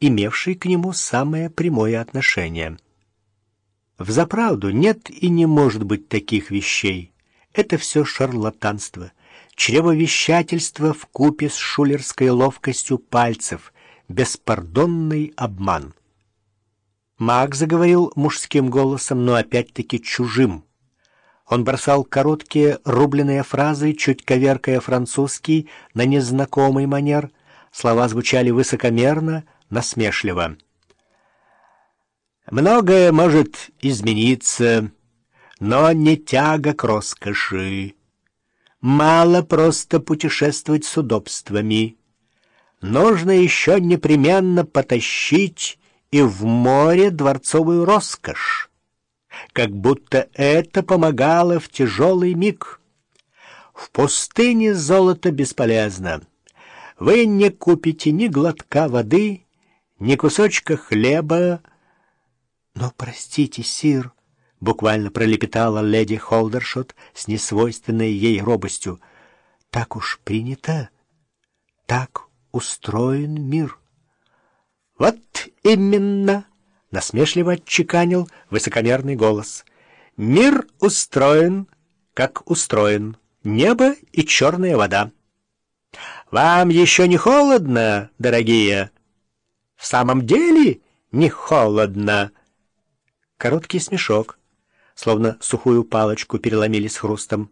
имевший к нему самое прямое отношение. Взаправду нет и не может быть таких вещей. Это все шарлатанство, чревовещательство купе с шулерской ловкостью пальцев, беспардонный обман. Маг заговорил мужским голосом, но опять-таки чужим. Он бросал короткие рубленые фразы, чуть коверкая французский, на незнакомый манер. Слова звучали высокомерно, насмешливо. «Многое может измениться, но не тяга к роскоши. Мало просто путешествовать с удобствами. Нужно еще непременно потащить и в море дворцовую роскошь, как будто это помогало в тяжелый миг. В пустыне золото бесполезно. Вы не купите ни глотка воды, ни кусочка хлеба. Но, простите, сир, — буквально пролепетала леди Холдершот с несвойственной ей робостью, — так уж принято, так устроен мир. Вот именно, — насмешливо отчеканил высокомерный голос, — мир устроен, как устроен, небо и черная вода. Вам еще не холодно, дорогие? В самом деле не холодно. Короткий смешок, словно сухую палочку переломили с хрустом.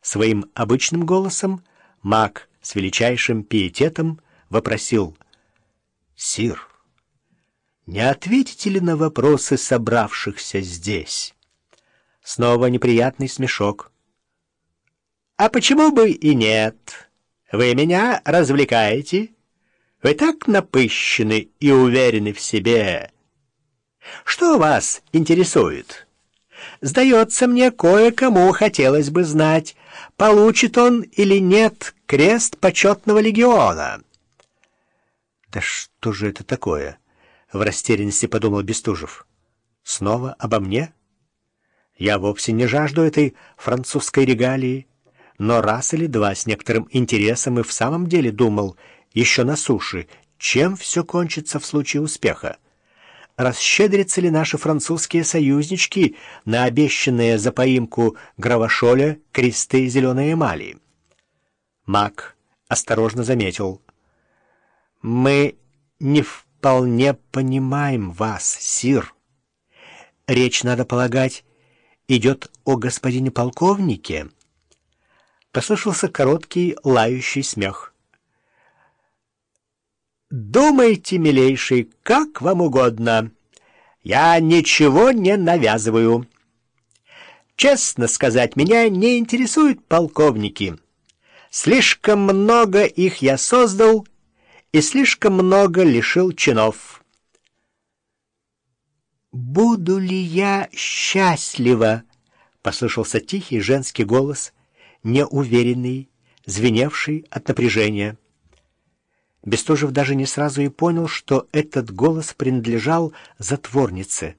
Своим обычным голосом маг с величайшим пиететом вопросил «Сир, не ответите ли на вопросы собравшихся здесь?» Снова неприятный смешок. «А почему бы и нет?» Вы меня развлекаете? Вы так напыщены и уверены в себе. Что вас интересует? Сдается мне, кое-кому хотелось бы знать, получит он или нет крест почетного легиона. Да что же это такое? В растерянности подумал Бестужев. Снова обо мне? Я вовсе не жажду этой французской регалии но раз или два с некоторым интересом и в самом деле думал, еще на суше, чем все кончится в случае успеха. Расщедрятся ли наши французские союзнички на обещанные за поимку Гравошоля кресты зеленой эмали? Мак осторожно заметил. «Мы не вполне понимаем вас, сир. Речь, надо полагать, идет о господине полковнике». Послышался короткий лающий смех. «Думайте, милейший, как вам угодно. Я ничего не навязываю. Честно сказать, меня не интересуют полковники. Слишком много их я создал и слишком много лишил чинов». «Буду ли я счастлива?» — послышался тихий женский голос — неуверенный, звеневший от напряжения. Бестужев даже не сразу и понял, что этот голос принадлежал затворнице.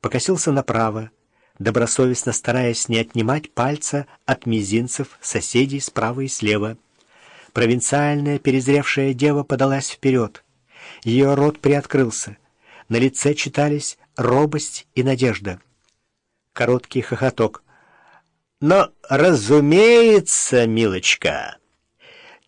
Покосился направо, добросовестно стараясь не отнимать пальца от мизинцев соседей справа и слева. Провинциальная перезревшая дева подалась вперед. Ее рот приоткрылся. На лице читались робость и надежда. Короткий хохоток — но, разумеется, милочка,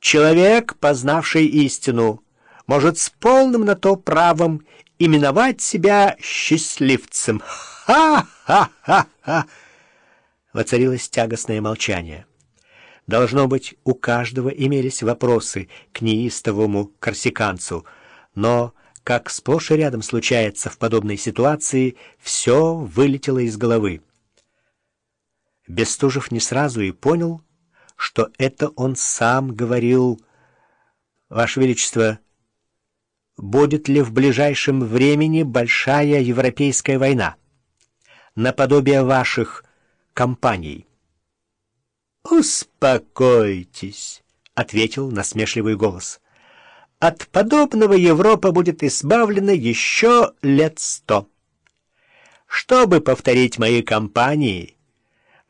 человек, познавший истину, может с полным на то правом именовать себя счастливцем. Ха-ха-ха-ха! Воцарилось тягостное молчание. Должно быть, у каждого имелись вопросы к неистовому корсиканцу, но, как сплошь и рядом случается в подобной ситуации, все вылетело из головы. Бестужев не сразу и понял, что это он сам говорил. «Ваше Величество, будет ли в ближайшем времени большая европейская война, наподобие ваших компаний?» «Успокойтесь», — ответил насмешливый голос. «От подобного Европа будет избавлена еще лет сто. Чтобы повторить мои компании...»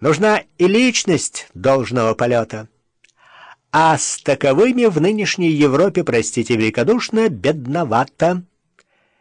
Нужна и личность должного полета. а с таковыми в нынешней Европе, простите великодушно, бедновато.